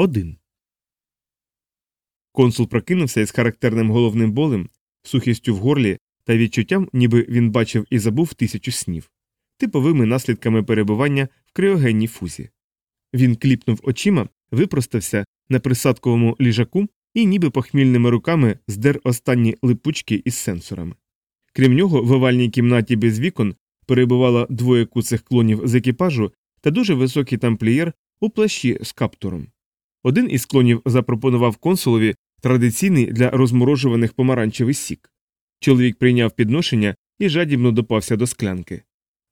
1. Консул прокинувся із характерним головним болем, сухістю в горлі та відчуттям, ніби він бачив і забув тисячу снів, типовими наслідками перебування в криогенній фузі. Він кліпнув очима, випростався на присадковому ліжаку і ніби похмільними руками здер останні липучки із сенсорами. Крім нього, в овальній кімнаті без вікон перебувало двоє куцих клонів з екіпажу та дуже високий тамплієр у плащі з каптуром. Один із клонів запропонував консулові традиційний для розморожуваних помаранчевий сік. Чоловік прийняв підношення і жадібно допався до склянки.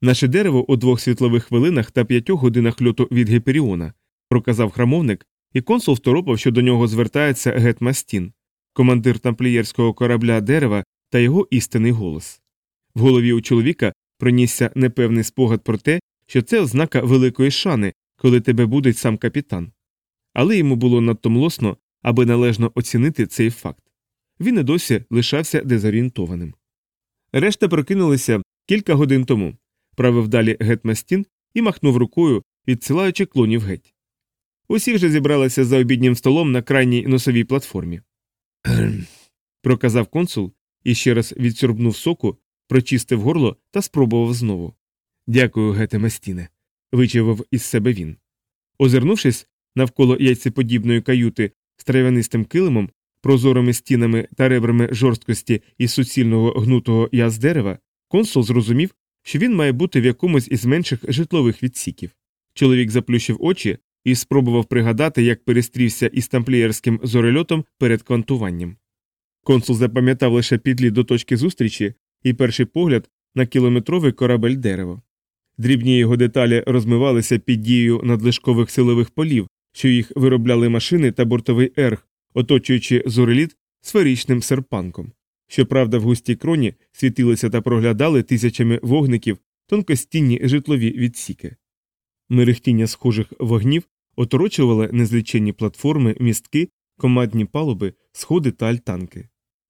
Наше дерево у двох світлових хвилинах та п'ятьох годинах льоту від Гіперіона, проказав храмовник, і консул второпав, що до нього звертається Гетмастін, командир тамплієрського корабля дерева та його істинний голос. В голові у чоловіка пронісся непевний спогад про те, що це ознака великої шани, коли тебе будить сам капітан. Але йому було надто млосно, аби належно оцінити цей факт. Він і досі лишався дезорієнтованим. Решта прокинулися кілька годин тому, правив далі гетмастін і махнув рукою, відсилаючи клонів геть. Усі вже зібралися за обіднім столом на крайній носовій платформі. проказав консул і ще раз відсюрбнув соку, прочистив горло та спробував знову. Дякую, Гете Мастіне, вичавив із себе він. Озирнувшись навколо яйцеподібної каюти з трав'янистим килимом, прозорими стінами та ребрами жорсткості і суцільного гнутого яз дерева, консул зрозумів, що він має бути в якомусь із менших житлових відсіків. Чоловік заплющив очі і спробував пригадати, як перестрівся із тамплієрським зорельотом перед квантуванням. Консул запам'ятав лише підлі до точки зустрічі і перший погляд на кілометровий корабель дерево. Дрібні його деталі розмивалися під дією надлишкових силових полів, що їх виробляли машини та бортовий ерг, оточуючи зореліт сферичним серпанком. Щоправда, в густій кроні світилися та проглядали тисячами вогників тонкостінні житлові відсіки. Мерехтіння схожих вогнів оторочували незліченні платформи, містки, командні палуби, сходи та альтанки.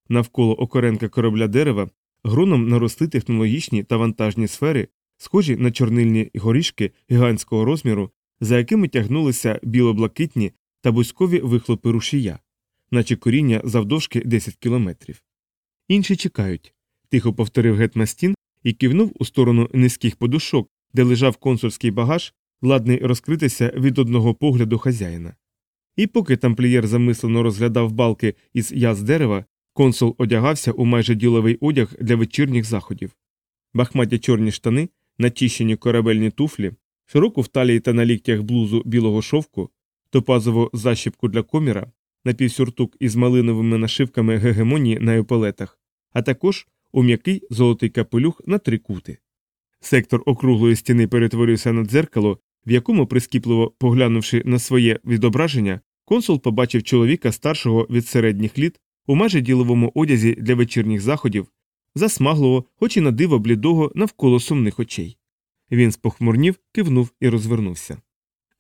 Навколо окоренка корабля дерева гроном наросли технологічні та вантажні сфери, схожі на чорнильні горішки гігантського розміру, за якими тягнулися білоблакитні та бузькові вихлопи рушія, наче коріння завдовжки 10 кілометрів. Інші чекають, тихо повторив гетмастін і кивнув у сторону низьких подушок, де лежав консульський багаж, ладний розкритися від одного погляду хазяїна. І поки тамплієр замислено розглядав балки із яз дерева, консул одягався у майже діловий одяг для вечірніх заходів. Бахматі чорні штани, начищені корабельні туфлі, широку в талії та на ліктях блузу білого шовку, топазову защіпку для коміра, напівсюртук із малиновими нашивками гегемонії на еполетах, а також у м'який золотий капелюх на три кути. Сектор округлої стіни перетворився на дзеркало, в якому, прискіпливо поглянувши на своє відображення, консул побачив чоловіка старшого від середніх літ у майже діловому одязі для вечірніх заходів, засмаглого, хоч і на диво блідого навколо сумних очей. Він спохмурнів, кивнув і розвернувся.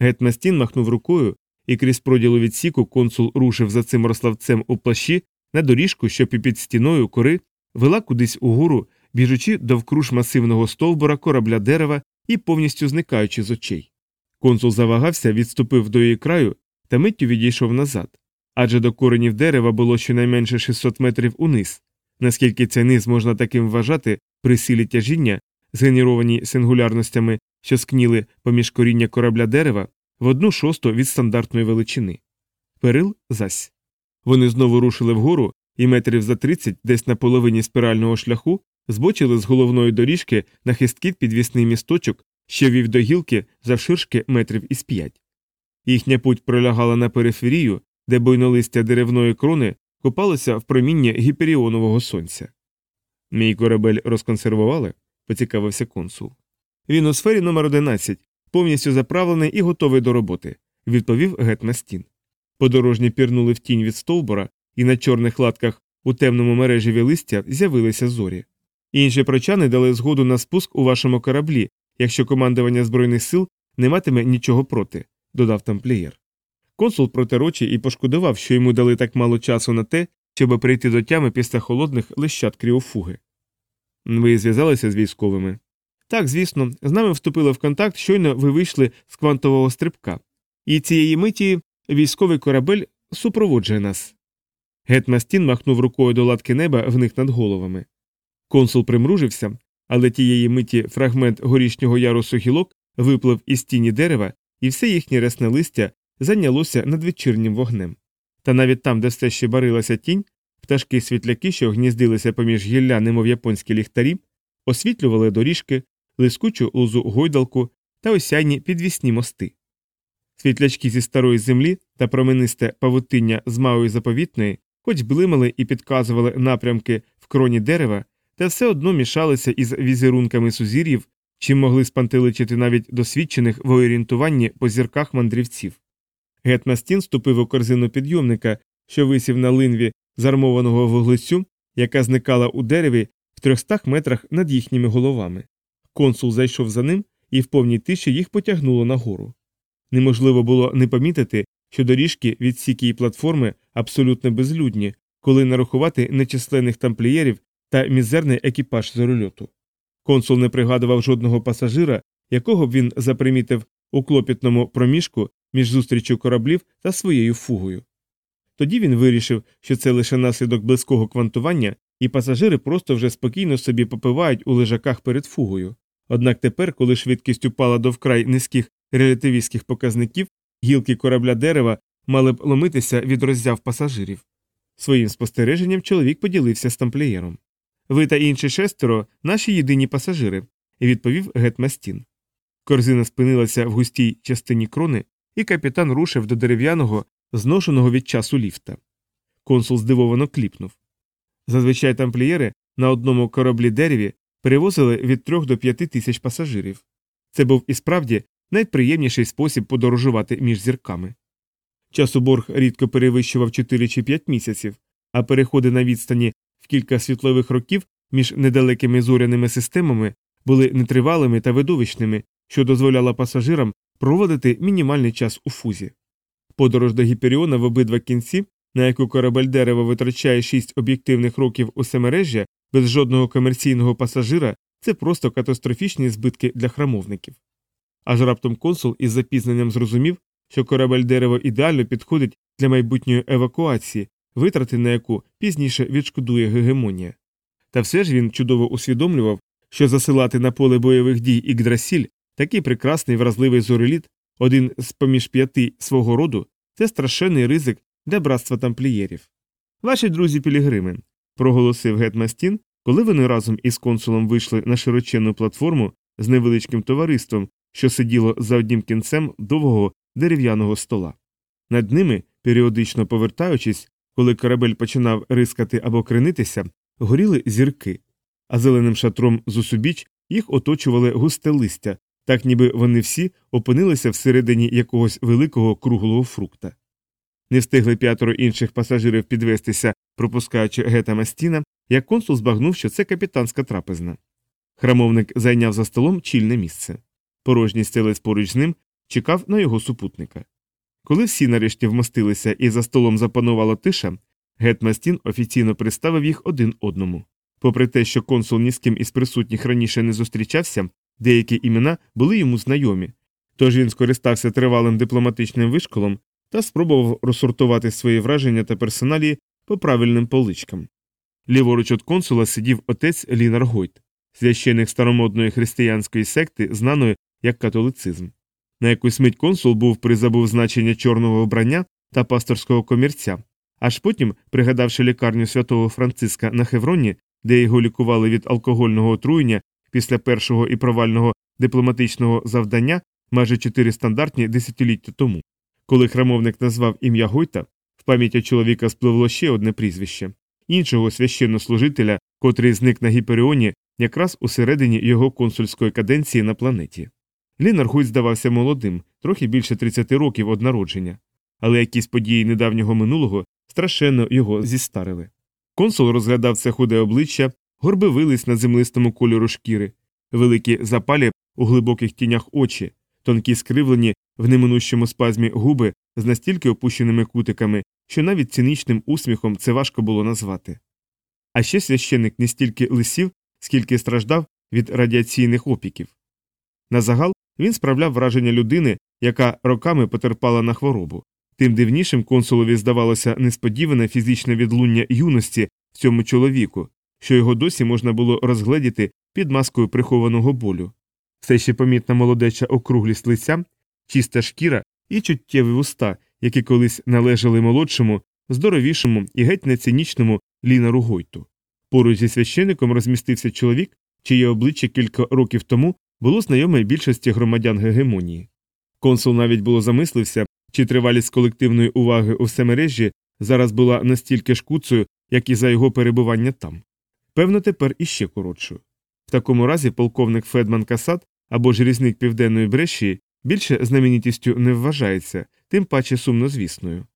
Гетмастін махнув рукою, і крізь проділу відсіку консул рушив за цим рославцем у плащі на доріжку, що під стіною кори вела кудись угору, біжучи довкруж масивного стовбура корабля дерева і повністю зникаючи з очей. Консул завагався, відступив до її краю та миттю відійшов назад, адже до коренів дерева було щонайменше 600 метрів униз, наскільки цей низ можна таким вважати при силі тяжіння, згенерованій сингулярностями, що скніли поміж коріння корабля дерева в одну шосту від стандартної величини. Перил зась. Вони знову рушили вгору і метрів за 30 десь на половині спірального шляху збочили з головної доріжки на хисткий підвісний місточок, що вів до гілки завширшки метрів із п'ять. Їхня путь пролягала на периферію, де бойнолистя деревної крони купалося в проміння гіперіонового сонця. Мій корабель розконсервували, поцікавився консул. Він у сфері номер 11 повністю заправлений і готовий до роботи, відповів Гетмастін. Подорожні пірнули в тінь від стовбура, і на чорних латках у темному мережеві листя з'явилися зорі. Інші прочани дали згоду на спуск у вашому кораблі, якщо командування Збройних сил не матиме нічого проти, додав тамплієр. Консул протер очі і пошкодував, що йому дали так мало часу на те, щоб прийти до тями після холодних лищат кріофуги. Ви зв'язалися з військовими? Так, звісно, з нами вступили в контакт, щойно ви вийшли з квантового стрибка. І цієї миті військовий корабель супроводжує нас. Гетмастін махнув рукою до латки неба в них над головами. Консул примружився, але тієї миті фрагмент горішнього ярусу гілок виплив із тіні дерева, і все їхнє рясне листя зайнялося надвечірнім вогнем. Та навіть там, де все ще барилася тінь, пташки світляки, що гніздилися поміж гілля, немов японські ліхтарі, освітлювали доріжки, лискучу лозу гойдалку та осяйні підвісні мости. Світлячки зі старої землі та променисте павутиння з малої заповітної, хоч блимали і підказували напрямки в кроні дерева, та все одно мішалися із візерунками сузір'їв, чим могли спантеличити навіть досвідчених в орієнтуванні по зірках мандрівців. Гетмастін ступив у корзину підйомника, що висів на линві зармованого вуглецю, яка зникала у дереві в трьохстах метрах над їхніми головами. Консул зайшов за ним, і в повній тиші їх потягнуло нагору. Неможливо було не помітити, що доріжки від сікії платформи абсолютно безлюдні, коли нарахувати нечисленних тамплієрів та мізерний екіпаж зорольоту. Консул не пригадував жодного пасажира, якого б він запримітив у клопітному проміжку між зустрічю кораблів та своєю фугою. Тоді він вирішив, що це лише наслідок близького квантування, і пасажири просто вже спокійно собі попивають у лежаках перед фугою. Однак тепер, коли швидкість упала до вкрай низьких релятивістських показників, гілки корабля дерева мали б ломитися від роззяв пасажирів. Своїм спостереженням чоловік поділився з тамплієром. Ви та інші шестеро наші єдині пасажири, відповів Гетмастін. Корзина спинилася в густій частині крони, і капітан рушив до дерев'яного, зношеного від часу ліфта. Консул здивовано кліпнув. Зазвичай тамплієри на одному кораблі дереві перевозили від трьох до п'яти тисяч пасажирів. Це був і справді найприємніший спосіб подорожувати між зірками. Часоборг рідко перевищував 4 чи 5 місяців, а переходи на відстані в кілька світлових років між недалекими зоряними системами були нетривалими та видовищними, що дозволяло пасажирам проводити мінімальний час у фузі. Подорож до Гіперіона в обидва кінці, на яку корабель дерева витрачає 6 об'єктивних років у семережжя без жодного комерційного пасажира, це просто катастрофічні збитки для храмовників. Аж раптом консул із запізненням зрозумів, що корабель дерево ідеально підходить для майбутньої евакуації, витрати на яку пізніше відшкодує гегемонія. Та все ж він чудово усвідомлював, що засилати на поле бойових дій Ігдрасіль, такий прекрасний вразливий зореліт, один з поміж п'яти свого роду, це страшенний ризик для братства тамплієрів. Ваші друзі Пілігрими, проголосив Гетмастін, коли вони разом із консулом вийшли на широченну платформу з невеличким товариством, що сиділо за одним кінцем довгого дерев'яного стола. Над ними, періодично повертаючись, коли корабель починав рискати або кренитися, горіли зірки, а зеленим шатром зусубіч їх оточували густе листя, так ніби вони всі опинилися всередині якогось великого круглого фрукта. Не встигли п'ятеро інших пасажирів підвестися, пропускаючи гета Мастіна, як консул збагнув, що це капітанська трапезна. Храмовник зайняв за столом чільне місце. Порожній стелець поруч з ним чекав на його супутника. Коли всі нарешті вмостилися і за столом запанувала тиша, Гетмастін офіційно представив їх один одному. Попри те, що консул ні з ким із присутніх раніше не зустрічався, деякі імена були йому знайомі, тож він скористався тривалим дипломатичним вишколом та спробував розсортувати свої враження та персоналі по правильним поличкам. Ліворуч від консула сидів отець Лінар Гойт, священик старомодної християнської секти, знаної як католицизм. На якусь мить консул був призабув значення чорного вбрання та пасторського комірця, аж потім, пригадавши лікарню святого Франциска на Хевроні, де його лікували від алкогольного отруєння після першого і провального дипломатичного завдання майже чотири стандартні десятиліття тому. Коли храмовник назвав ім'я Гойта, в пам'яті чоловіка спливло ще одне прізвище іншого священнослужителя, котрий зник на Гіперіоні якраз у середині його консульської каденції на планеті. Лінар Гойт здавався молодим, трохи більше 30 років од народження, але якісь події недавнього минулого страшенно його зістарили. Консул розглядав це худе обличчя, горби вились на землистому кольору шкіри, великі запалі у глибоких тінях очі, тонкі скривлені в неминущому спазмі губи з настільки опущеними кутиками, що навіть цинічним усміхом це важко було назвати. А ще священик не стільки лисів, скільки страждав від радіаційних опіків. На загал він справляв враження людини, яка роками потерпала на хворобу. Тим дивнішим консулові здавалося несподіване фізичне відлуння юності в цьому чоловіку, що його досі можна було розгледіти під маскою прихованого болю. Все ще помітна молодеча округлість лиця, чиста шкіра і чуттєві вуста, які колись належали молодшому, здоровішому і геть нецинічному Лінару Гойту. Поруч зі священником розмістився чоловік, чиє обличчя кілька років тому було знайоме більшості громадян гегемонії. Консул навіть було замислився, чи тривалість колективної уваги у всемережжі зараз була настільки шкуцею, як і за його перебування там. Певно, тепер іще коротшою. В такому разі полковник Федман Касат або ж різник Південної Брешії більше знаменитістю не вважається, тим паче сумнозвісною.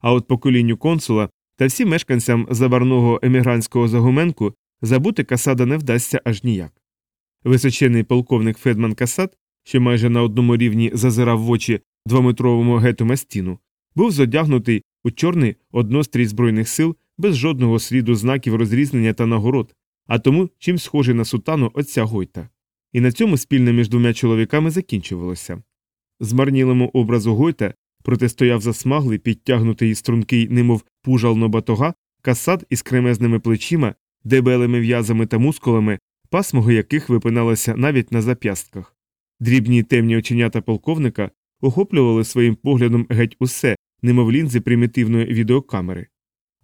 А от поколінню консула та всім мешканцям заварного емігрантського загуменку забути Касада не вдасться аж ніяк. Височений полковник Федман Касад, що майже на одному рівні зазирав в очі двометровому гету Мастіну, був зодягнутий у чорний однострій збройних сил без жодного сліду знаків розрізнення та нагород, а тому чим схожий на сутану отця Гойта. І на цьому спільне між двома чоловіками закінчувалося. Змарнілому образу Гойта протистояв засмаглий, підтягнутий стрункий, немов пужално батога, касад із кремезними плечима, дебелими в'язами та мускулами, пасмуги яких випиналися навіть на зап'ястках. Дрібні темні оченята полковника охоплювали своїм поглядом геть усе, немов лінзи примітивної відеокамери,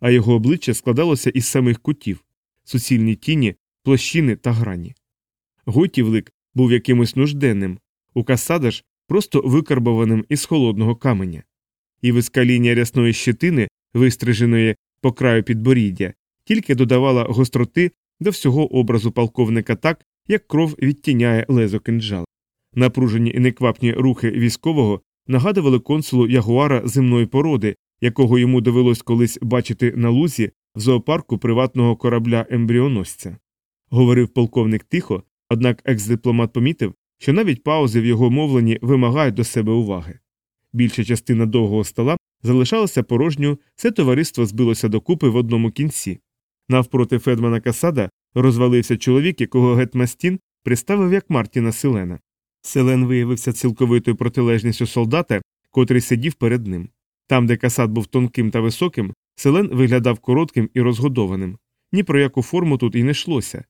а його обличчя складалося із самих кутів, суцільні тіні, площини та грані. Гойтівлик був якимось нужденним, у Касада ж просто викарбованим із холодного каменя, і вискаління рясної щетини, вистриженої по краю підборіддя, тільки додавала гостроти до всього образу полковника так, як кров відтіняє лезо кинджала. Напружені і неквапні рухи військового нагадували консулу ягуара земної породи, якого йому довелось колись бачити на лузі в зоопарку приватного корабля ембріоносця. Говорив полковник тихо, однак екс-дипломат помітив, що навіть паузи в його мовленні вимагають до себе уваги. Більша частина довгого стола залишалася порожньою, все товариство збилося докупи в одному кінці. Навпроти Федмана Касада розвалився чоловік, якого Гетмастін приставив як Мартіна Селена. Селен виявився цілковитою протилежністю солдата, котрий сидів перед ним. Там, де Касад був тонким та високим, Селен виглядав коротким і розгодованим. Ні про яку форму тут і не йшлося.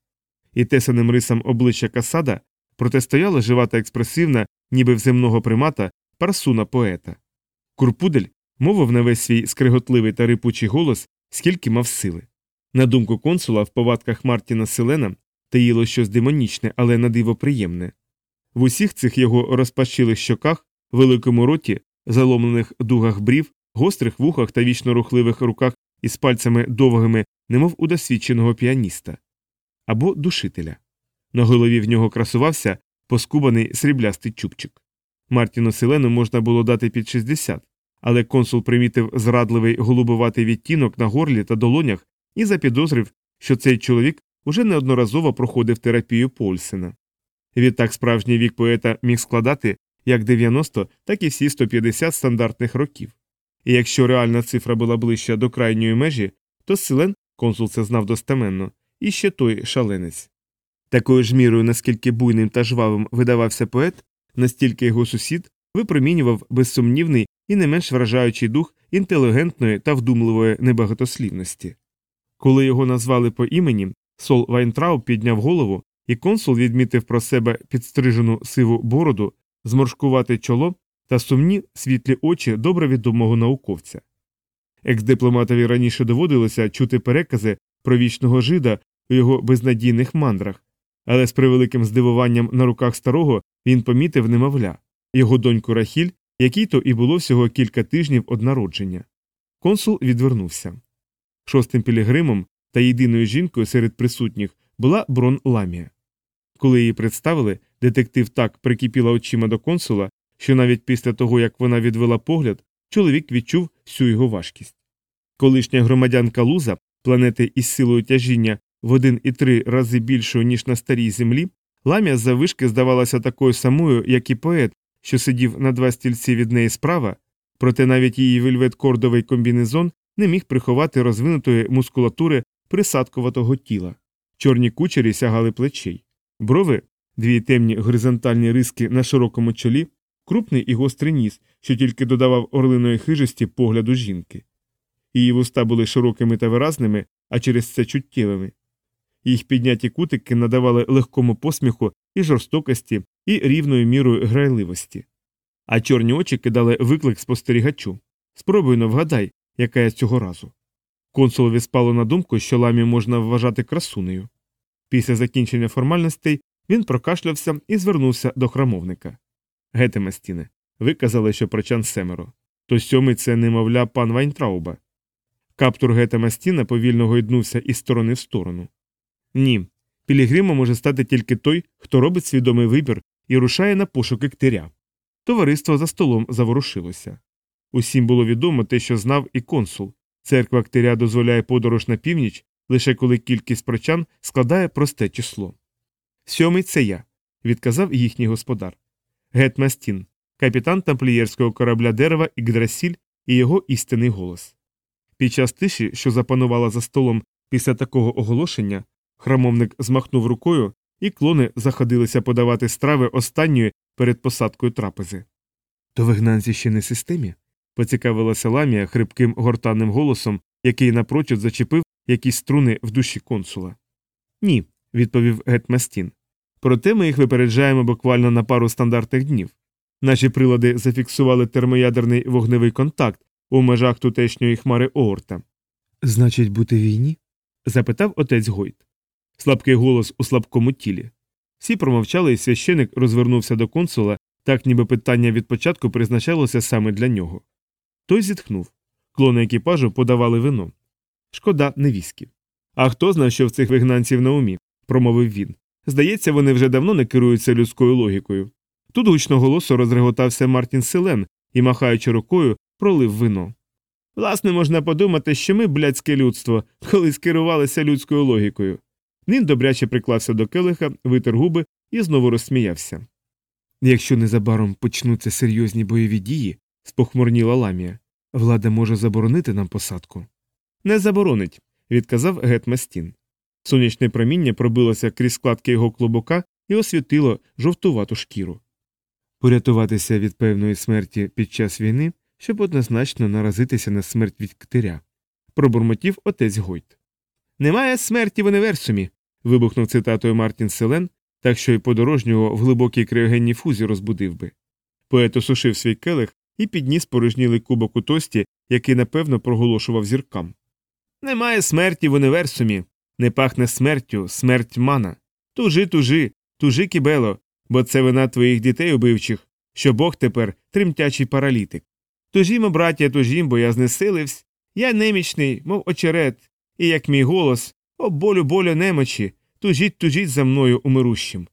І тесаним рисам обличчя Касада протистояла жива та експресивна, ніби в земного примата, парсуна поета. Курпудель мовив на весь свій скриготливий та рипучий голос, скільки мав сили. На думку консула, в повадках Мартіна Селена таїло щось демонічне, але на диво приємне. В усіх цих його розпашілих щоках, великому роті, заломлених дугах брів, гострих вухах та вічно рухливих руках із пальцями довгими, немов у досвідченого піаніста або душителя. На голові в нього красувався поскубаний сріблястий чубчик. Мартіну Селену можна було дати під 60, але консул примітив зрадливий голубоватий відтінок на горлі та долонях і запідозрив, що цей чоловік уже неодноразово проходив терапію Польсена. Відтак справжній вік поета міг складати як 90, так і всі 150 стандартних років. І якщо реальна цифра була ближча до крайньої межі, то Селен, консул це знав достеменно, і ще той шаленець. Такою ж мірою, наскільки буйним та жвавим видавався поет, настільки його сусід випромінював безсумнівний і не менш вражаючий дух інтелігентної та вдумливої небагатослівності. Коли його назвали по імені, Сол Вайнтрауб підняв голову, і консул відмітив про себе підстрижену сиву бороду, зморшкувате чоло та сумні світлі очі добре відомого науковця. Екс-дипломатові раніше доводилося чути перекази про вічного жида у його безнадійних мандрах, але з превеликим здивуванням на руках старого він помітив немовля, його доньку Рахіль, якій то і було всього кілька тижнів од народження. Консул відвернувся. Шостим пілігримом та єдиною жінкою серед присутніх була Брон Ламія. Коли її представили, детектив так прикипіла очима до консула, що навіть після того, як вона відвела погляд, чоловік відчув всю його важкість. Колишня громадянка Луза, планети із силою тяжіння в один і три рази більшою, ніж на старій землі, ламія завишки здавалася такою самою, як і поет, що сидів на два стільці від неї справа, проте навіть її вельвет-кордовий комбінезон не міг приховати розвинутої мускулатури присадкуватого тіла. Чорні кучері сягали плечей. Брови, дві темні горизонтальні риски на широкому чолі, крупний і гострий ніс, що тільки додавав орлиної хижості погляду жінки. Її вуста були широкими та виразними, а через це чуттєвими. Їх підняті кутики надавали легкому посміху і жорстокості, і рівною мірою грайливості. А чорні очі кидали виклик спостерігачу. Спробуй но вгадай, яка я цього разу. Консулові спало на думку, що ламі можна вважати красунею. Після закінчення формальностей він прокашлявся і звернувся до храмовника. Гете Мастіне, ви що прочан семеро. То сьомий це, немовля, пан Вайнтрауба. Каптур Гета Мастіна повільно гойднувся із сторони в сторону. Ні. Пілігримом може стати тільки той, хто робить свідомий вибір і рушає на пошуки ктиря. Товариство за столом заворушилося. Усім було відомо те, що знав і консул. Церква ктиря дозволяє подорож на північ, лише коли кількість прочан складає просте число. Сьомий це я, відказав їхній господар. Гет Мастін, капітан тамплієрського корабля дерева Ігдрасіль і його істинний голос. Під час тиші, що запанувала за столом після такого оголошення, храмовник змахнув рукою, і клони заходилися подавати страви останньої перед посадкою трапези. То вигнанці ще не системі? поцікавилася ламія хрипким гортанним голосом, який напрочуд зачепив якісь струни в душі консула. Ні, відповів Гетмастін. Проте ми їх випереджаємо буквально на пару стандартних днів. Наші прилади зафіксували термоядерний вогневий контакт у межах тутешньої хмари Оорта. Значить, бути війні? запитав отець Гойт. Слабкий голос у слабкому тілі. Всі промовчали, і священик розвернувся до консула, так ніби питання від початку призначалося саме для нього. Той зітхнув. Клони екіпажу подавали вино. Шкода, не віскі. А хто знає, що в цих вигнанців на умі, промовив він. Здається, вони вже давно не керуються людською логікою. Тут гучно голосу розреготався Мартін Селен і, махаючи рукою, пролив вино. Власне, можна подумати, що ми, блядське людство, колись керувалися людською логікою. Нін добряче приклався до келиха, витер губи і знову розсміявся. Якщо незабаром почнуться серйозні бойові дії, спохмурніла ламія, влада може заборонити нам посадку. Не заборонить, відказав Гетмастін. Сонячне проміння пробилося крізь складки його клобука і освітило жовтувату шкіру. Порятуватися від певної смерті під час війни, щоб однозначно наразитися на смерть від ктиря, пробурмотів отець Гойт. Немає смерті в універсумі. вибухнув цитатою Мартін Селен, так що й подорожнього в глибокій криогенній фузі розбудив би. Поет осушив свій келих і підніс порожнілий кубок у тості, який напевно проголошував зіркам. Немає смерті в універсумі, не пахне смертю, смерть мана. Тужи, тужи, тужи кібело, бо це вина твоїх дітей убивчих, що Бог тепер тремтячий паралітик. Тужімо, браття, тужім, бо я знесиливсь, я немічний, мов очерет, і як мій голос, о болю, болю немочі, тужіть, тужіть за мною умирущим.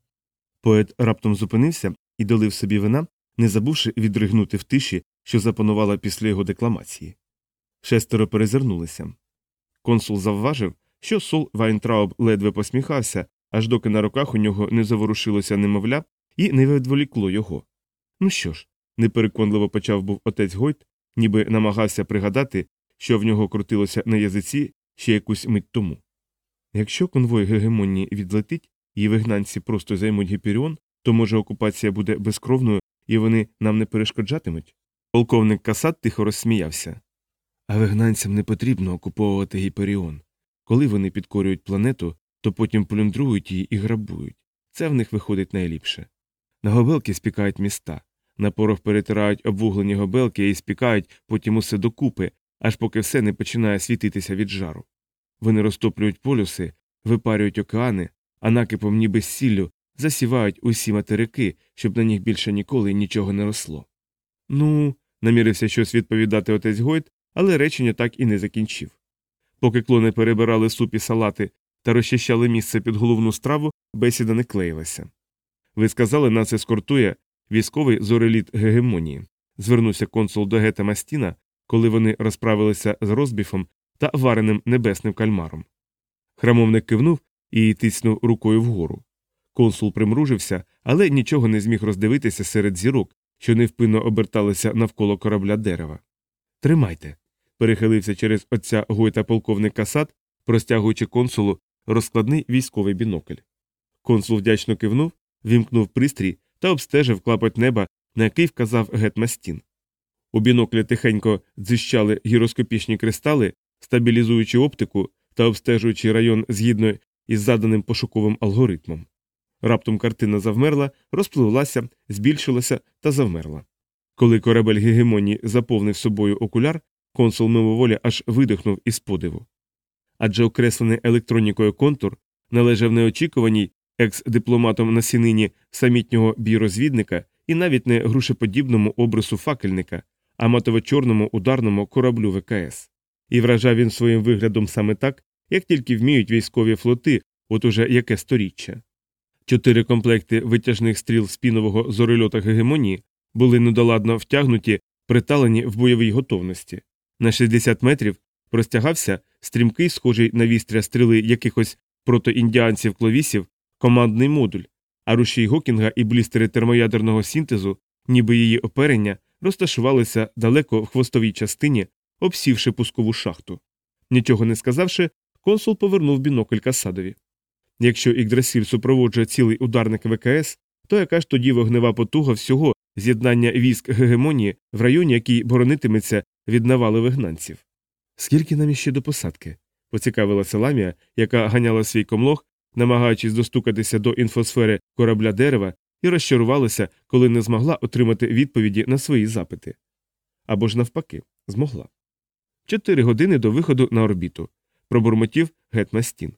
Поет раптом зупинився і долив собі вина, не забувши відригнути в тиші, що запанувала після його декламації. Шестеро перезирнулися. Консул завважив, що Сол Вайнтрауб ледве посміхався, аж доки на руках у нього не заворушилося немовля і не відволікло його. Ну що ж, непереконливо почав був отець Гойт, ніби намагався пригадати, що в нього крутилося на язиці ще якусь мить тому. Якщо конвой гегемонії відлетить і вигнанці просто займуть гіперіон, то може окупація буде безкровною і вони нам не перешкоджатимуть? Полковник Касат тихо розсміявся. А вигнанцям не потрібно окуповувати гіперіон. Коли вони підкорюють планету, то потім плюндрують її і грабують. Це в них виходить найліпше. На гобелки спікають міста, на порох перетирають обвуглені гобелки і спікають потім усе докупи, аж поки все не починає світитися від жару. Вони розтоплюють полюси, випарюють океани, а накипом ніби сіллю засівають усі материки, щоб на них більше ніколи нічого не росло. Ну, намірився щось відповідати отець Гойт, але речення так і не закінчив. Поки клони перебирали суп і салати та розчищали місце під головну страву, бесіда не клеїлася. Ви сказали, нас ескортує військовий зореліт гегемонії, звернувся консул до Гета Мастіна, коли вони розправилися з розбіфом та вареним небесним кальмаром. Храмовник кивнув і тиснув рукою вгору. Консул примружився, але нічого не зміг роздивитися серед зірок, що невпинно оберталися навколо корабля дерева. Тримайте. Перехилився через отця Гойта полковник Касат, простягуючи консулу розкладний військовий бінокль. Консул вдячно кивнув, вімкнув пристрій та обстежив клапоть неба, на який вказав гетмастін. У біноклі тихенько дзищали гіроскопічні кристали, стабілізуючи оптику та обстежуючи район згідно із заданим пошуковим алгоритмом. Раптом картина завмерла, розпливлася, збільшилася та завмерла. Коли корабель гегемонії заповнив собою окуляр, консул мимоволі аж видихнув із подиву. Адже окреслений електронікою контур належав неочікуваній екс-дипломатом на сінині самітнього бірозвідника і навіть не грушеподібному обрису факельника, а матово-чорному ударному кораблю ВКС. І вражав він своїм виглядом саме так, як тільки вміють військові флоти, от уже яке сторіччя. Чотири комплекти витяжних стріл спінового зорильота гегемонії були недоладно втягнуті, приталені в бойовій готовності. На 60 метрів простягався стрімкий, схожий на вістря стріли якихось протоіндіанців кловісів, командний модуль, а рушій Гокінга і блістери термоядерного синтезу, ніби її оперення, розташувалися далеко в хвостовій частині, обсівши пускову шахту. Нічого не сказавши, консул повернув бінокль Касадові. Якщо Ігдрасіль супроводжує цілий ударник ВКС, то яка ж тоді вогнева потуга всього з'єднання військ гегемонії в районі, який боронитиметься від навали вигнанців? Скільки нам іще до посадки? поцікавилася ламія, яка ганяла свій комлог, намагаючись достукатися до інфосфери корабля дерева, і розчарувалася, коли не змогла отримати відповіді на свої запити. Або ж навпаки, змогла. Чотири години до виходу на орбіту. Пробурмотів Гет Мастін.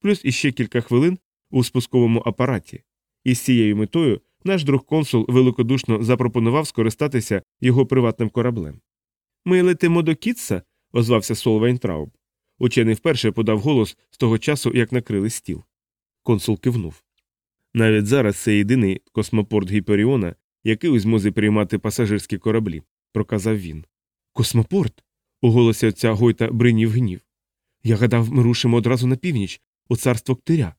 Плюс іще кілька хвилин у спусковому апараті. І з цією метою наш друг консул великодушно запропонував скористатися його приватним кораблем. Ми летимо до Кітса, озвався Сол Вайнтрауб. Учений вперше подав голос з того часу, як накрили стіл. Консул кивнув. Навіть зараз це єдиний космопорт Гіперіона, який у змозі приймати пасажирські кораблі, проказав він. Космопорт? у голосі отця Гойта бринів гнів. Я гадав, ми рушимо одразу на північ, у царство ктиря.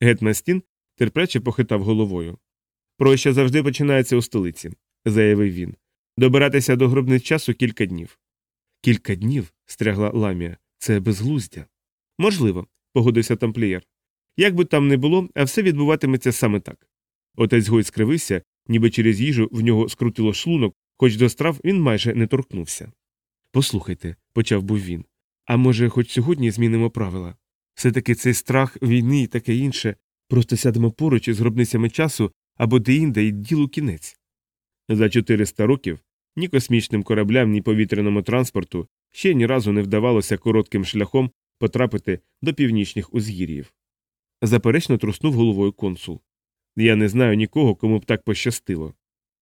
Гетмастін терпляче похитав головою. Проща завжди починається у столиці, заявив він. Добиратися до гробниць часу кілька днів. Кілька днів, стрягла ламія, це безглуздя. Можливо, погодився тамплієр. Як би там не було, а все відбуватиметься саме так. Отець Гой скривився, ніби через їжу в нього скрутило шлунок, хоч до страв він майже не торкнувся. Послухайте, почав був він. А може, хоч сьогодні змінимо правила? Все таки цей страх війни і таке інше, просто сядемо поруч із гробницями часу або де-інде і ділу кінець. За 400 років ні космічним кораблям, ні повітряному транспорту ще ні разу не вдавалося коротким шляхом потрапити до північних узгір'їв. Заперечно труснув головою консул. Я не знаю нікого, кому б так пощастило.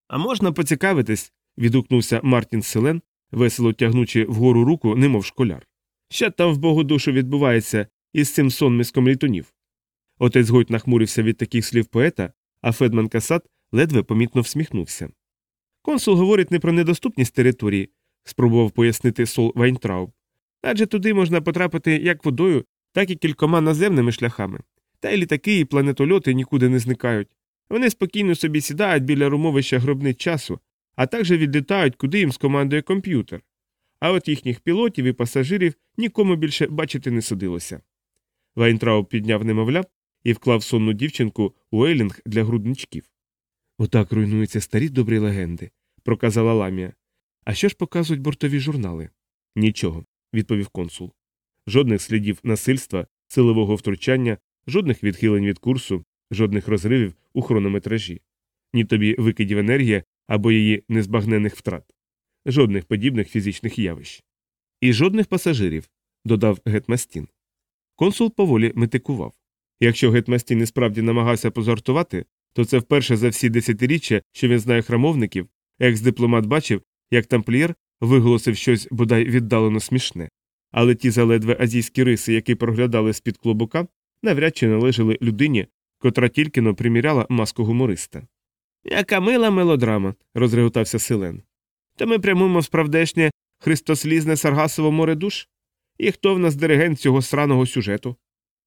А можна поцікавитись, відгукнувся Мартін Селен, весело тягнучи вгору руку, немов школяр. Що там в богу душу відбувається із цим сонмиськом літунів? Отець Гойт нахмурився від таких слів поета, а Федман Касат ледве помітно всміхнувся. Консул говорить не про недоступність території, спробував пояснити Сол Вайнтрауб. Адже туди можна потрапити як водою, так і кількома наземними шляхами. Та й літаки і планетольоти нікуди не зникають. Вони спокійно собі сідають біля румовища гробниць часу, а також відлітають, куди їм скомандує комп'ютер. А от їхніх пілотів і пасажирів нікому більше бачити не судилося. Вайнтрауб підняв немовля і вклав сонну дівчинку у слінг для грудничків. Отак руйнуються старі добрі легенди, проказала ламія. А що ж показують бортові журнали? Нічого, відповів консул. Жодних слідів насильства, силового втручання, жодних відхилень від курсу, жодних розривів у хронометражі, ні тобі викидів енергії або її незбагнених втрат, жодних подібних фізичних явищ. І жодних пасажирів, додав Гетмастін. Консул поволі метикував. Якщо Гетмастін і справді намагався позартувати, то це вперше за всі десятиріччя, що він знає храмовників, екс-дипломат бачив, як тамплієр виголосив щось бодай віддалено смішне. Але ті заледве азійські риси, які проглядали з під клобука, навряд чи належали людині, котра тільки но приміряла маску гумориста. Яка мила мелодрама, розреготався Селен. То ми прямуємо в справдешнє христослізне Саргасово море душ? І хто в нас диригент цього сраного сюжету?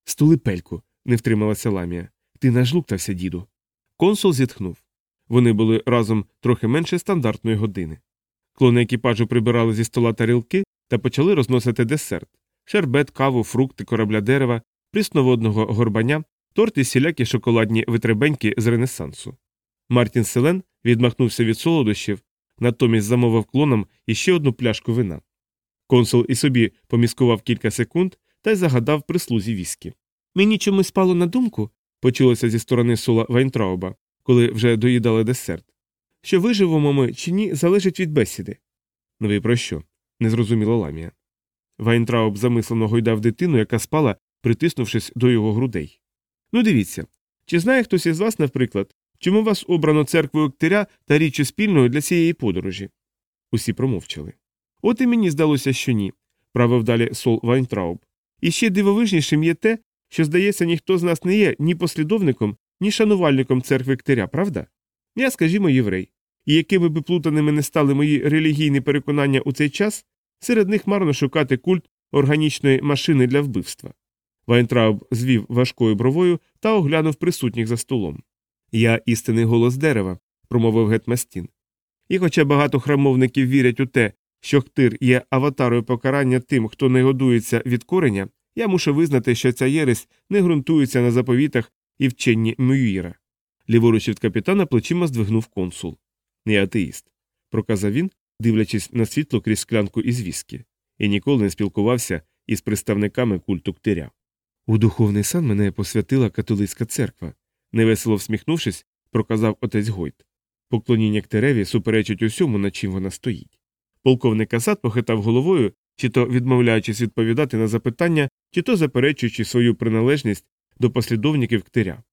Стулипельку, не втрималася ламія. Ти нажлуктався, діду. Консул зітхнув. Вони були разом трохи менше стандартної години. Клони екіпажу прибирали зі стола тарілки та почали розносити десерт шербет, каву, фрукти, корабля дерева, прісноводного горбаня, торти сілякі шоколадні витребеньки з Ренесансу. Мартін Селен відмахнувся від солодощів, натомість замовив клонам іще одну пляшку вина. Консул і собі поміркував кілька секунд та й загадав прислузі віскі. Мені чомусь спало на думку, почулося зі сторони Сола Вайнтрауба, коли вже доїдали десерт. Що виживемо ми чи ні, залежить від бесіди. Ну ви про що? не зрозуміла ламія. Вайнтрауб замислено гойдав дитину, яка спала, притиснувшись до його грудей. Ну дивіться, чи знає хтось із вас, наприклад, чому вас обрано церквою ктиря та Річчю Спільною для цієї подорожі? Усі промовчали. От і мені здалося, що ні, правив далі Сол Вайнтрауб. І ще дивовижнішим є те, що, здається, ніхто з нас не є ні послідовником, ні шанувальником церкви ктиря, правда? Я, скажімо, єврей. І якими би плутаними не стали мої релігійні переконання у цей час, серед них марно шукати культ органічної машини для вбивства. Вайнтрауб звів важкою бровою та оглянув присутніх за столом. Я істинний голос дерева, промовив Гетмастін. І хоча багато храмовників вірять у те, що хтир є аватарою покарання тим, хто не годується від кореня, я мушу визнати, що ця єресь не ґрунтується на заповітах і вченні Мюїра. Ліворуч від капітана плечима здвигнув консул. Не атеїст, проказав він, дивлячись на світло крізь склянку із віскі, і ніколи не спілкувався із представниками культу ктиря. У духовний сан мене посвятила католицька церква, невесело всміхнувшись, проказав отець Гойт. Поклоніння ктереві суперечить усьому, над чим вона стоїть. Полковник Асад похитав головою, чи то відмовляючись відповідати на запитання, чи то заперечуючи свою приналежність до послідовників ктиря.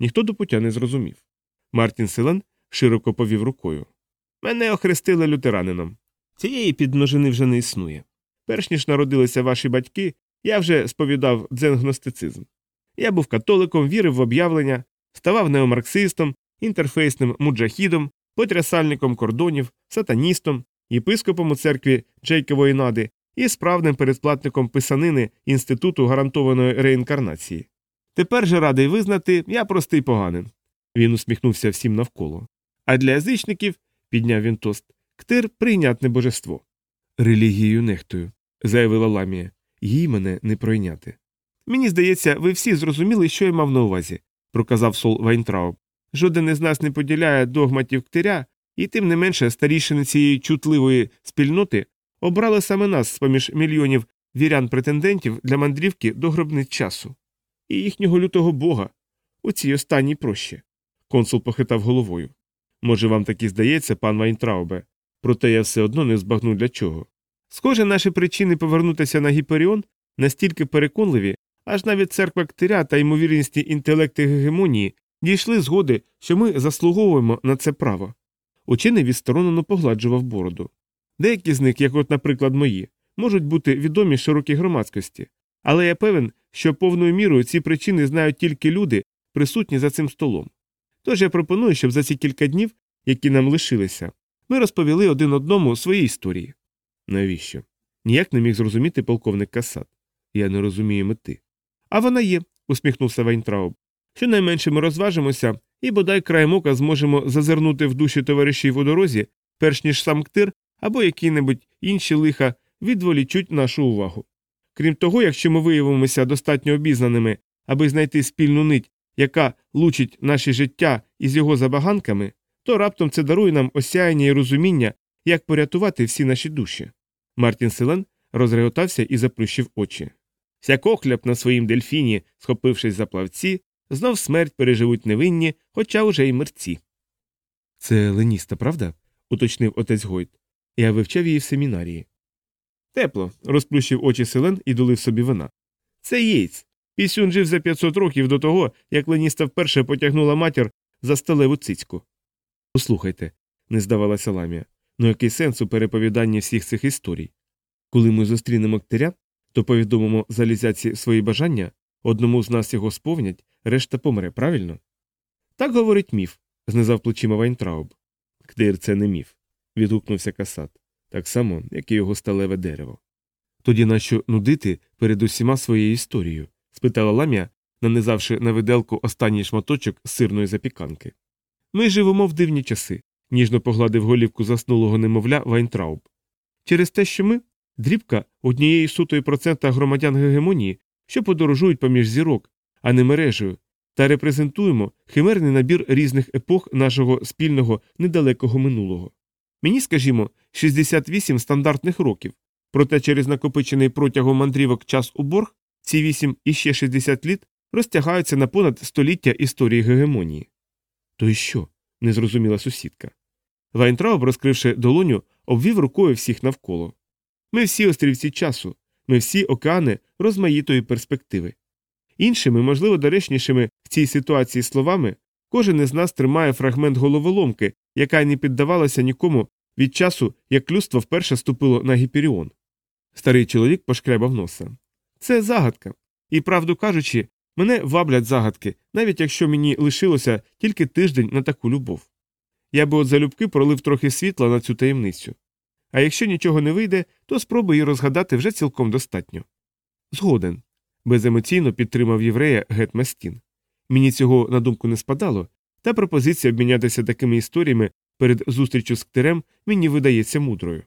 Ніхто до пуття не зрозумів. Мартін Селен широко повів рукою. Мене охрестили лютеранином. Цієї підмножини вже не існує. Перш ніж народилися ваші батьки, я вже сповідав дзенгностицизм. Я був католиком, вірив в об'явлення, ставав неомарксистом, інтерфейсним муджахідом, потрясальником кордонів, сатаністом, єпископом у церкві Джейкової нади і справним передплатником писанини Інституту гарантованої реінкарнації. Тепер же радий визнати, я простий поганин. Він усміхнувся всім навколо. А для язичників, підняв він тост, ктир прийнятне божество. Релігією нехтую, заявила ламія, їй мене не пройняти. Мені здається, ви всі зрозуміли, що я мав на увазі, проказав Сол Вайнтрауб. Жоден із нас не поділяє догматів ктиря, і тим не менше старішини цієї чутливої спільноти обрали саме нас з поміж мільйонів вірян претендентів для мандрівки до гробниць часу. І їхнього лютого бога у цій останній прощі. Консул похитав головою. Може, вам так і здається, пан Вайнтраубе, проте я все одно не збагну для чого. Схоже, наші причини повернутися на Гіперіон настільки переконливі, аж навіть церква ктиря та ймовірні інтелекти гегемонії дійшли згоди, що ми заслуговуємо на це право. Учений відсторонено погладжував бороду. Деякі з них, як от, наприклад, мої, можуть бути відомі широкій громадськості, але я певен, що повною мірою ці причини знають тільки люди, присутні за цим столом. Тож я пропоную, щоб за ці кілька днів, які нам лишилися, ми розповіли один одному свої історії. Навіщо? Ніяк не міг зрозуміти полковник Касат. Я не розумію мети. А вона є, усміхнувся Вайнтрауб. Щонайменше ми розважимося і бодай краєм ока зможемо зазирнути в душі товаришів у дорозі, перш ніж сам ктир або які-небудь інші лиха відволічуть нашу увагу. Крім того, якщо ми виявимося достатньо обізнаними, аби знайти спільну нить, яка лучить наші життя із його забаганками, то раптом це дарує нам осяяння і розуміння, як порятувати всі наші душі. Мартін Селен розреготався і заплющив очі. Сякохляб на своїм дельфіні, схопившись за плавці, знов смерть переживуть невинні, хоча уже й мерці. Це леніста, правда? уточнив отець Гойт. Я вивчав її в семінарії. Тепло, розплющив очі селен і долив собі вина. Це Єйц. Пісюн жив за 500 років до того, як леніста вперше потягнула матір за сталеву цицьку. Послухайте, не здавалася ламія, ну який сенс у переповіданні всіх цих історій? Коли ми зустрінемо ктиря, то повідомимо залізяці свої бажання, одному з нас його сповнять, решта помре, правильно? Так говорить міф, знизав плечима Вайнтрауб. Ктир це не міф, відгукнувся Касат, так само, як і його сталеве дерево. Тоді нащо нудити перед усіма своєю історією? спитала ламія, нанизавши на виделку останній шматочок сирної запіканки. Ми живемо в дивні часи, ніжно погладив голівку заснулого немовля Вайнтрауб. Через те, що ми дрібка однієї сотої процента громадян гегемонії, що подорожують поміж зірок, а не мережею, та репрезентуємо химерний набір різних епох нашого спільного недалекого минулого. Мені, скажімо, 68 стандартних років, проте через накопичений протягом мандрівок час у борг ці 8 і ще 60 літ розтягаються на понад століття історії гегемонії. То й що? не зрозуміла сусідка. Вайнтрауб, розкривши долоню, обвів рукою всіх навколо. Ми всі острівці часу, ми всі океани розмаїтої перспективи. Іншими, можливо, доречнішими в цій ситуації словами, кожен із нас тримає фрагмент головоломки, яка не піддавалася нікому від часу, як людство вперше ступило на гіперіон. Старий чоловік пошкрябав носа. Це загадка. І, правду кажучи, мене ваблять загадки, навіть якщо мені лишилося тільки тиждень на таку любов. Я би от залюбки пролив трохи світла на цю таємницю. А якщо нічого не вийде, то спробуй її розгадати вже цілком достатньо. Згоден. беземоційно підтримав єврея Гет Мастін. Мені цього на думку не спадало, та пропозиція обмінятися такими історіями перед зустрічю з ктирем мені видається мудрою.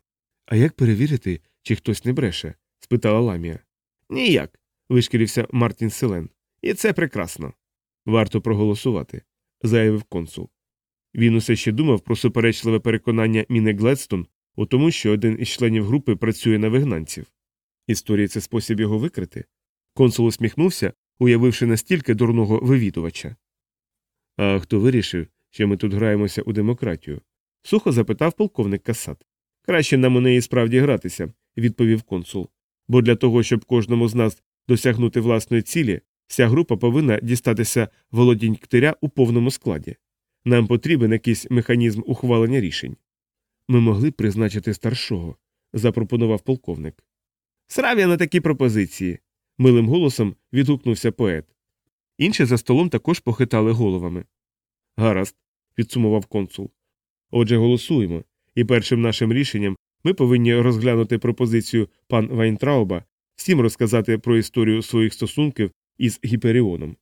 А як перевірити, чи хтось не бреше? спитала ламія. Ніяк. вишкірився Мартін Селен. І це прекрасно. Варто проголосувати, заявив консул. Він усе ще думав про суперечливе переконання Міни Гледстон у тому, що один із членів групи працює на вигнанців. Історія це спосіб його викрити. Консул усміхнувся, уявивши настільки дурного вивідувача. А хто вирішив, що ми тут граємося у демократію? сухо запитав полковник Касат. Краще нам у неї справді гратися, відповів консул. Бо для того, щоб кожному з нас досягнути власної цілі, вся група повинна дістатися володінь ктиря у повному складі. Нам потрібен якийсь механізм ухвалення рішень. Ми могли призначити старшого, запропонував полковник. Срав я на такі пропозиції. Милим голосом відгукнувся поет. Інші за столом також похитали головами. Гаразд, підсумував консул. Отже, голосуємо, і першим нашим рішенням ми повинні розглянути пропозицію пан Вайнтрауба, всім розказати про історію своїх стосунків із Гіперіоном.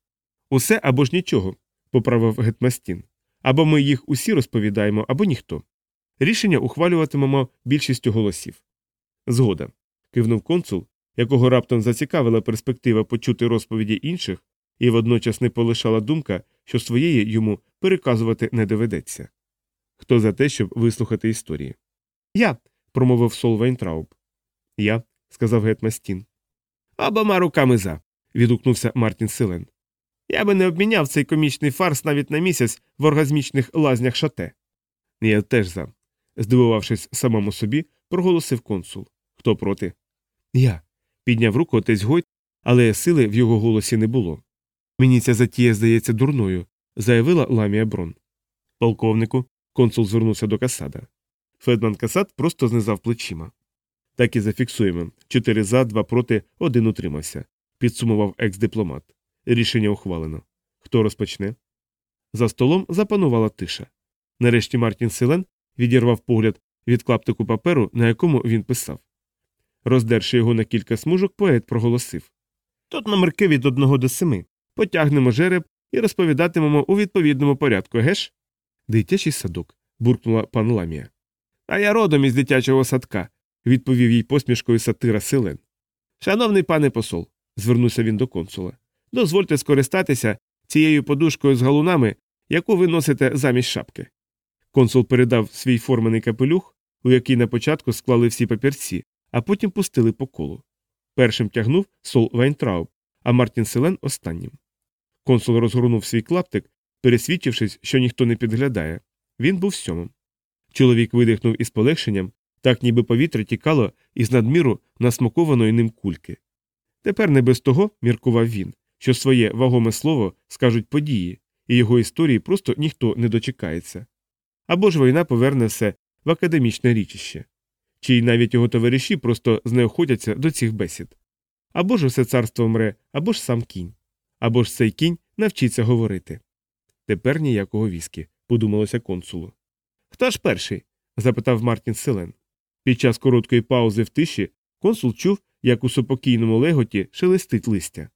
Усе або ж нічого, поправив Гетмастін. Або ми їх усі розповідаємо, або ніхто. Рішення ухвалюватимемо більшістю голосів. Згода. кивнув консул, якого раптом зацікавила перспектива почути розповіді інших, і водночас не полишала думка, що своєї йому переказувати не доведеться. Хто за те, щоб вислухати історії? Я. промовив Сол Вейнтрауб. Я, сказав Гетмастін. Обома руками за. відгукнувся Мартін Силен. Я би не обміняв цей комічний фарс навіть на місяць в оргазмічних лазнях шате. Я теж за. здивувавшись самому собі, проголосив консул. Хто проти? Я. Підняв руку отець Гойт, але сили в його голосі не було. Мені ця затія здається дурною, заявила ламія Брон. Полковнику, консул звернувся до Касада. Федман Касад просто знизав плечима. Так і зафіксуємо чотири за, два проти, один утримався, підсумував екс-дипломат. Рішення ухвалено. Хто розпочне? За столом запанувала тиша. Нарешті Мартін Селен відірвав погляд від клаптику паперу, на якому він писав. Роздерши його на кілька смужок, поет проголосив Тут номерки від одного до семи. Потягнемо жереб і розповідатимемо у відповідному порядку, геш? Дитячий садок, буркнула пан Ламія. А я родом із дитячого садка, відповів їй посмішкою сатира Селен. Шановний пане посол, звернувся він до консула, дозвольте скористатися цією подушкою з галунами, яку ви носите замість шапки. Консул передав свій формений капелюх, у який на початку склали всі папірці, а потім пустили по колу. Першим тягнув Сол Вайнтрауб, а Мартін Селен останнім. Консул розгорнув свій клаптик, пересвідчившись, що ніхто не підглядає. Він був сьомим. Чоловік видихнув із полегшенням, так ніби повітря тікало із надміру надмухованої ним кульки. Тепер не без того, міркував він, що своє вагоме слово скажуть події, і його історії просто ніхто не дочекається. Або ж війна поверне все в академічне річище, чи й навіть його товариші просто знеохотяться до цих бесід. Або ж усе царство мре, або ж сам кінь, або ж цей кінь навчиться говорити. Тепер ніякого віскі, подумалося консулу. Хто ж перший? запитав Мартін Селен. Під час короткої паузи в тиші консул чув, як у супокійному леготі шелестить листя.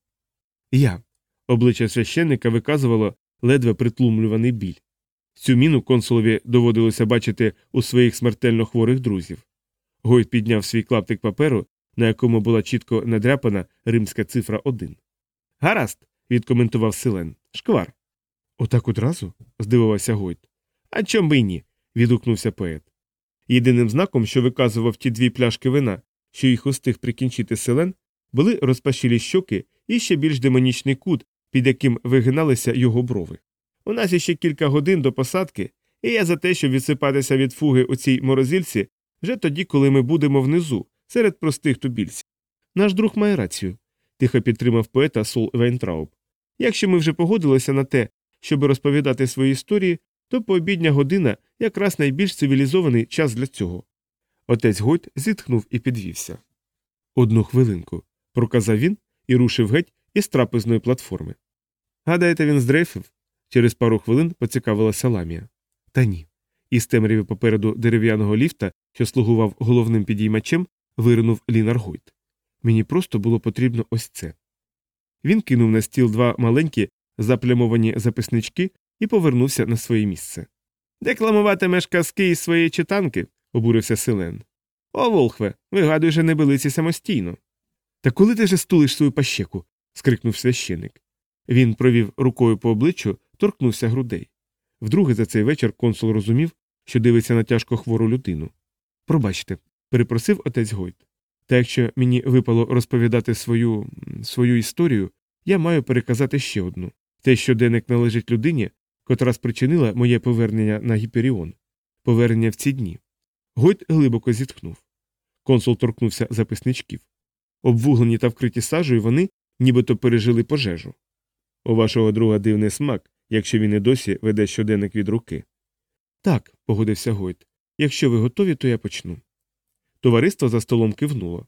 Я. Обличчя священника виказувало ледве притлумлюваний біль. Цю міну консулові доводилося бачити у своїх смертельно хворих друзів. Гойт підняв свій клаптик паперу, на якому була чітко надряпана римська цифра один. Гаразд, відкоментував Селен. Шквар. Отак одразу? здивувався Гойт. А чом би й ні? відгукнувся поет. Єдиним знаком, що виказував ті дві пляшки вина, що їх устиг прикінчити селен, були розпашілі щоки і ще більш демонічний кут, під яким вигиналися його брови. У нас іще кілька годин до посадки, і я за те, щоб відсипатися від фуги у цій морозильці вже тоді, коли ми будемо внизу, серед простих тубільців. Наш друг має рацію, тихо підтримав поета Сол Вейнтрауб. Якщо ми вже погодилися на те, щоб розповідати свої історії, то пообідня година якраз найбільш цивілізований час для цього. Отець Гойт зітхнув і підвівся. Одну хвилинку, проказав він і рушив геть із трапезної платформи. Гадаєте, він здрейфив? Через пару хвилин поцікавилася ламія. Та ні. Із темряви попереду дерев'яного ліфта, що слугував головним підіймачем, виринув Лінар Гойт. Мені просто було потрібно ось це. Він кинув на стіл два маленькі заплямовані записнички і повернувся на своє місце. Декламуватимеш казки із своєї читанки, обурився Селен. О, Волхве, вигадуй же небелиці самостійно. Та коли ти же стулиш свою пащеку? скрикнув священик. Він провів рукою по обличчю, торкнувся грудей. Вдруге за цей вечір консул розумів, що дивиться на тяжко хвору людину. Пробачте, перепросив отець Гойт. Та якщо мені випало розповідати свою свою історію, я маю переказати ще одну те, що денник належить людині, котра спричинила моє повернення на Гіперіон, повернення в ці дні. Гойт глибоко зітхнув. Консул торкнувся записничків. Обвуглені та вкриті сажею вони нібито пережили пожежу. У вашого друга дивний смак, якщо він і досі веде щоденник від руки. Так, погодився Гойт. Якщо ви готові, то я почну. Товариство за столом кивнуло.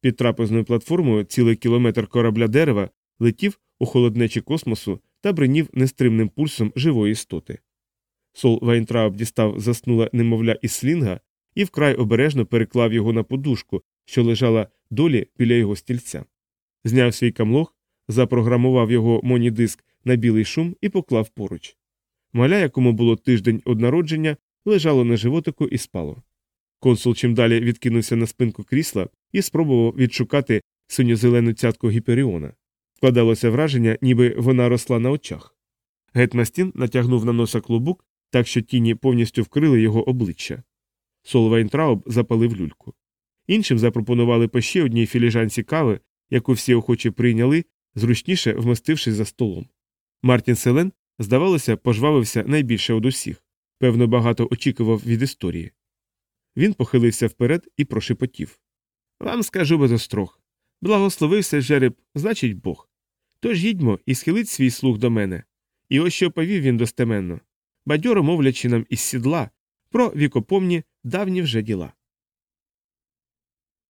Під трапезною платформою цілий кілометр корабля дерева летів у холоднечі космосу та бринів нестримним пульсом живої істоти. Сол Вайнтрауб дістав заснуле немовля із слінга і вкрай обережно переклав його на подушку, що лежала долі біля його стільця. Зняв свій комлог, запрограмував його мінідиск на білий шум і поклав поруч. Маля, якому було тиждень од народження, лежало на животику і спало. Консул чим далі відкинувся на спинку крісла і спробував відшукати синьо-зелену цятку гіперіона. Складалося враження, ніби вона росла на очах. Гет Мастін натягнув на носа клобук, так що тіні повністю вкрили його обличчя. Сол Вайнтрауб запалив люльку. Іншим запропонували по ще одній філіжанці кави, яку всі охочі прийняли, зручніше вмостившись за столом. Мартін Селен, здавалося, пожвавився найбільше од усіх, певно, багато очікував від історії. Він похилився вперед і прошепотів. Вам скажу без острог. Благословився жереб, значить Бог. Тож їдьмо і схилить свій слух до мене. І ось що повів він достеменно, бадьоро мовлячи нам із сідла про вікопомні давні вже діла.